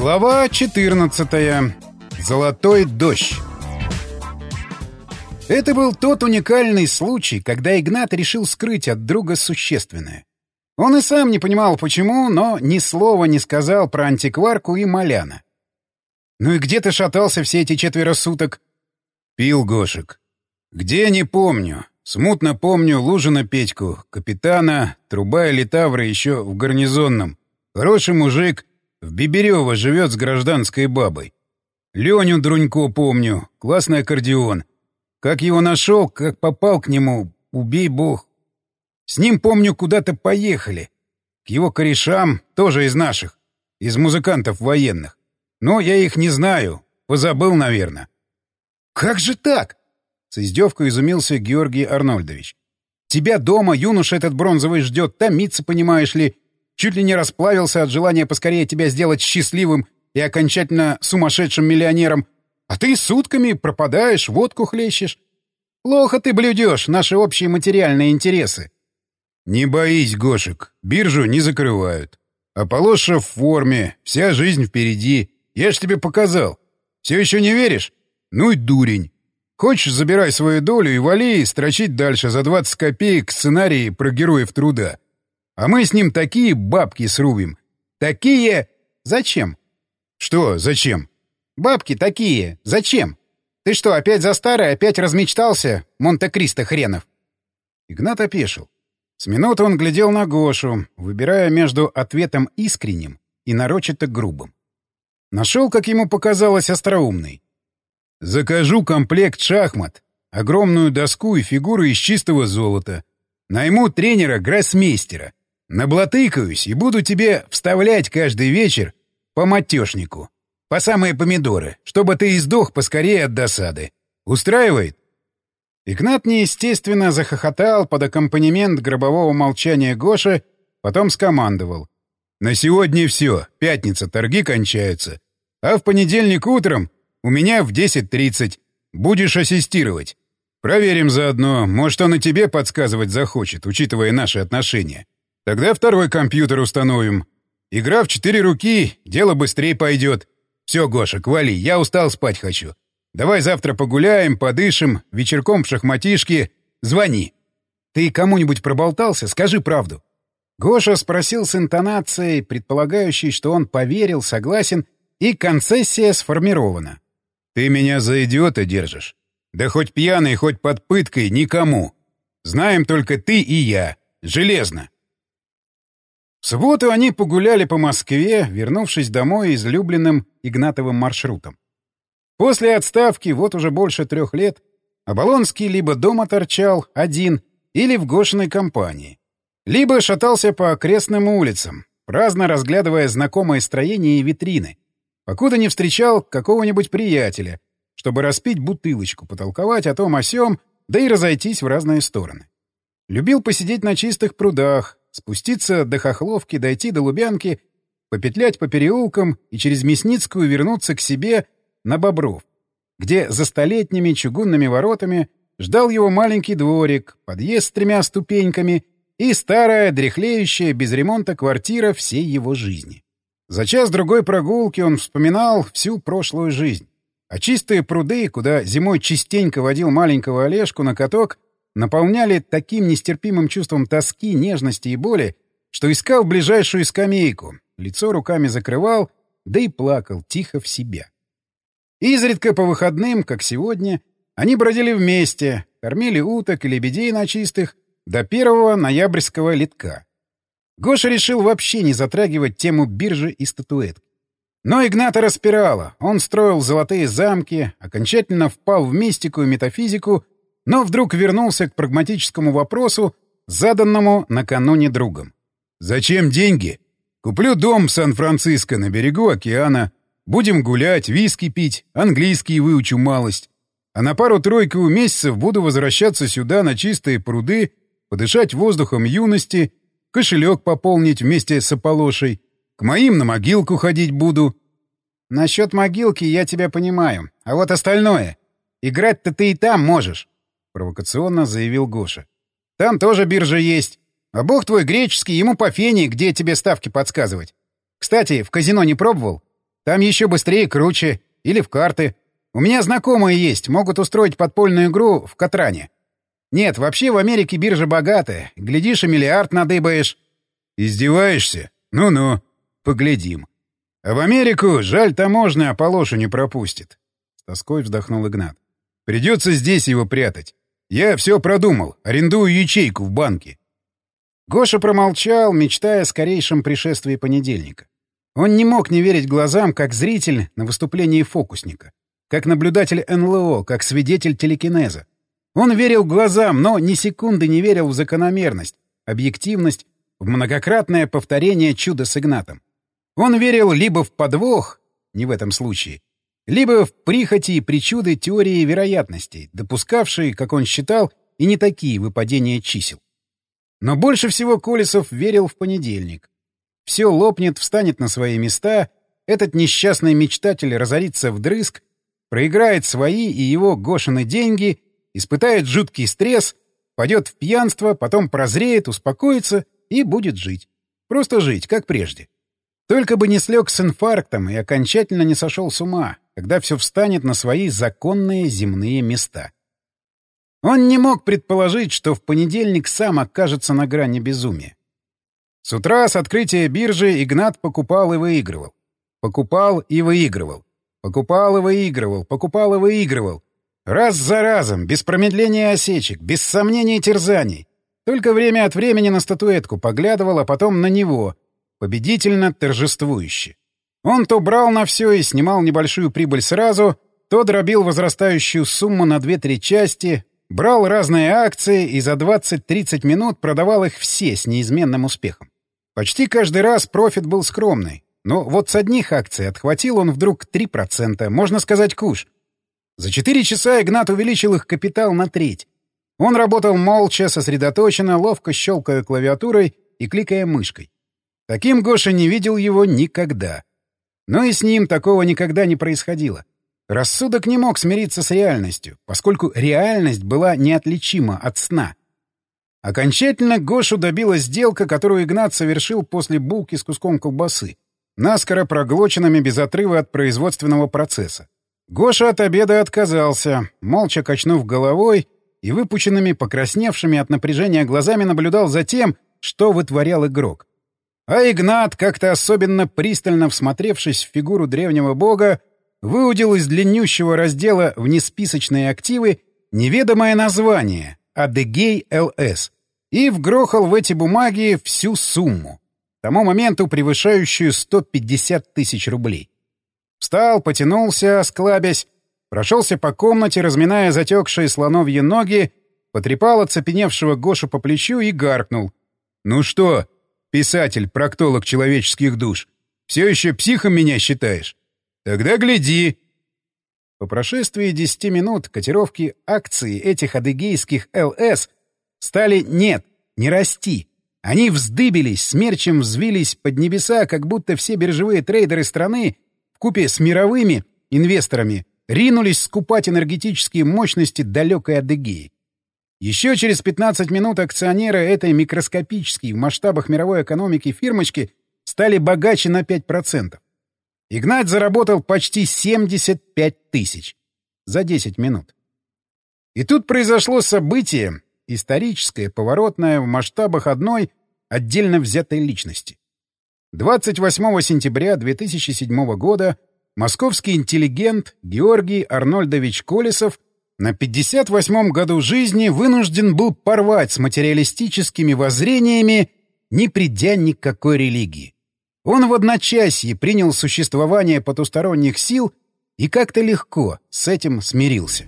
Глава 14. Золотой дождь. Это был тот уникальный случай, когда Игнат решил скрыть от друга существенное. Он и сам не понимал, почему, но ни слова не сказал про антикварку и Маляна. «Ну и где ты шатался все эти четверо суток?» «Пил Гошек. Где, не помню. Смутно помню Лужина Петьку, капитана, труба и литавра еще в гарнизонном. Хороший мужик, в Биберево живет с гражданской бабой. Леню Друнько помню, классный аккордеон. Как его нашел, как попал к нему, убей бог. С ним, помню, куда-то поехали. К его корешам, тоже из наших, из музыкантов военных. Но я их не знаю, позабыл, наверное. «Как же так?» — с издевкой изумился Георгий Арнольдович. «Тебя дома юноша этот бронзовый ждет, томится, понимаешь ли, Чуть ли не расплавился от желания поскорее тебя сделать счастливым и окончательно сумасшедшим миллионером. А ты сутками пропадаешь, водку хлещешь. Плохо ты блюдешь наши общие материальные интересы. Не боись, Гошек, биржу не закрывают. А Полоша в форме, вся жизнь впереди. Я ж тебе показал. Все еще не веришь? Ну и дурень. Хочешь, забирай свою долю и вали строчить дальше за 20 копеек сценарии про героев труда. А мы с ним такие бабки срубим. Такие... Зачем? Что зачем? Бабки такие. Зачем? Ты что, опять за старое, опять размечтался? Монте-Кристо хренов. Игнат опешил. С минуты он глядел на Гошу, выбирая между ответом искренним и нарочито грубым. Нашел, как ему показалось, остроумный. «Закажу комплект шахмат, огромную доску и фигуру из чистого золота. Найму тренера-гроссмейстера. Наблатыкаюсь и буду тебе вставлять каждый вечер по матешнику. По самые помидоры, чтобы ты издох поскорее от досады. Устраивает? Игнат неестественно захохотал под аккомпанемент гробового молчания Гоши, потом скомандовал. «На сегодня все. Пятница, торги кончаются. А в понедельник утром у меня в 10.30. Будешь ассистировать. Проверим заодно. Может, он и тебе подсказывать захочет, учитывая наши отношения. Тогда второй компьютер установим. Игра в четыре руки, дело быстрее пойдет. Все, Гоша, вали, я устал спать хочу. Давай завтра погуляем, подышим, вечерком в шахматишке. Звони. Ты кому-нибудь проболтался? Скажи правду. Гоша спросил с интонацией, предполагающей, что он поверил, согласен, и концессия сформирована. «Ты меня за идиота держишь? Да хоть пьяный, хоть под пыткой, никому. Знаем только ты и я. Железно. Субботу они погуляли по Москве, вернувшись домой излюбленным Игнатовым маршрутом. После отставки, вот уже больше трех лет, Оболонский либо дома торчал один или в Гошиной компании, либо шатался по окрестным улицам, праздно разглядывая знакомые строения и витрины, покуда не встречал какого-нибудь приятеля, чтобы распить бутылочку, потолковать о том о сём, да и разойтись в разные стороны. Любил посидеть на чистых прудах, спуститься до Хохловки, дойти до Лубянки, попетлять по переулкам и через Мясницкую вернуться к себе на Бобров, где за столетними чугунными воротами ждал его маленький дворик, подъезд с тремя ступеньками и старая, дряхлеющая, без ремонта квартира всей его жизни. За час-другой прогулки он вспоминал всю прошлую жизнь. А чистые пруды, куда зимой частенько водил маленького Олежку на каток, наполняли таким нестерпимым чувством тоски, нежности и боли, что искал ближайшую скамейку, лицо руками закрывал, да и плакал тихо в себя. Изредка по выходным, как сегодня, они бродили вместе, кормили уток и лебедей на чистых до первого ноябрьского литка. Гоша решил вообще не затрагивать тему биржи и статуэтки. Но Игната распирала. Он строил золотые замки, окончательно впал в мистику и метафизику но вдруг вернулся к прагматическому вопросу, заданному накануне другом. «Зачем деньги? Куплю дом в Сан-Франциско на берегу океана. Будем гулять, виски пить, английский выучу малость. А на пару-тройку месяцев буду возвращаться сюда на чистые пруды, подышать воздухом юности, кошелек пополнить вместе с Аполошей, к моим на могилку ходить буду». «Насчет могилки я тебя понимаю. А вот остальное. Играть-то ты и там можешь. — провокационно заявил Гоша. «Там тоже биржа есть. А бог твой греческий, ему по фене, где тебе ставки подсказывать. Кстати, в казино не пробовал? Там еще быстрее круче. Или в карты. У меня знакомые есть, могут устроить подпольную игру в Катране. Нет, вообще в Америке биржа богатая. Глядишь, и миллиард надыбаешь. Издеваешься? Ну-ну. Поглядим. А в Америку, жаль, таможня Аполошу не пропустит. С тоской вздохнул Игнат. Придется здесь его прятать. Я все продумал. Арендую ячейку в банке. Гоша промолчал, мечтая о скорейшем пришествии понедельника. Он не мог не верить глазам, как зритель на выступлении фокусника, как наблюдатель НЛО, как свидетель телекинеза. Он верил глазам, но ни секунды не верил в закономерность, объективность, в многократное повторение чуда с Игнатом. Он верил либо в подвох, не в этом случае, либо в прихоти и причуды теории вероятностей, допускавшие, как он считал, и не такие выпадения чисел. Но больше всего Колесов верил в понедельник. Все лопнет, встанет на свои места, этот несчастный мечтатель разорится вдрызг, проиграет свои и его Гошины деньги, испытает жуткий стресс, пойдет в пьянство, потом прозреет, успокоится и будет жить. Просто жить, как прежде. Только бы не слег с инфарктом и окончательно не сошел с ума, когда все встанет на свои законные земные места. Он не мог предположить, что в понедельник сам окажется на грани безумия. С утра с открытия биржи Игнат покупал и выигрывал. Покупал и выигрывал. Покупал и выигрывал, покупал и выигрывал. Раз за разом, без промедления осечек, без сомнений и терзаний. Только время от времени на статуэтку поглядывал, а потом на него, победительно торжествующе. Он то брал на все и снимал небольшую прибыль сразу, то дробил возрастающую сумму на две-три части, брал разные акции и за 20-30 минут продавал их все с неизменным успехом. Почти каждый раз профит был скромный. Но вот с одних акций отхватил он вдруг 3%, можно сказать, куш. За 4 часа Игнат увеличил их капитал на треть. Он работал молча, сосредоточенно, ловко щелкая клавиатурой и кликая мышкой. Таким Гоша не видел его никогда. Но и с ним такого никогда не происходило. Рассудок не мог смириться с реальностью, поскольку реальность была неотличима от сна. Окончательно Гошу добила сделка, которую Игнат совершил после булки с куском колбасы, наскоро проглоченными без отрыва от производственного процесса. Гоша от обеда отказался, молча качнув головой и выпученными, покрасневшими от напряжения глазами наблюдал за тем, что вытворял игрок. А Игнат, как-то особенно пристально всмотревшись в фигуру древнего бога, выудил из длиннющего раздела в несписочные активы неведомое название Адыгей ЛС и вгрохал в эти бумаги всю сумму, к тому моменту превышающую 150 тысяч рублей. Встал, потянулся, склабясь, прошелся по комнате, разминая затекшие слоновьи ноги, потрепал оцепеневшего Гошу по плечу и гаркнул. «Ну что, писатель, проктолог человеческих душ, все еще психом меня считаешь? Тогда гляди!» По прошествии 10 минут котировки акций этих адыгейских ЛС стали «нет», не расти. Они вздыбились, смерчем взвились под небеса, как будто все биржевые трейдеры страны в купе с мировыми инвесторами ринулись скупать энергетические мощности далекой Адыгеи. Еще через 15 минут акционеры этой микроскопической в масштабах мировой экономики фирмочки стали богаче на 5%. Игнат заработал почти 75 тысяч за 10 минут. И тут произошло событие, историческое, поворотное в масштабах одной отдельно взятой личности. 28 сентября 2007 года московский интеллигент Георгий Арнольдович Колесов на 58-м году жизни вынужден был порвать с материалистическими воззрениями, не придя ни к какой религии. Он в одночасье принял существование потусторонних сил и как-то легко с этим смирился.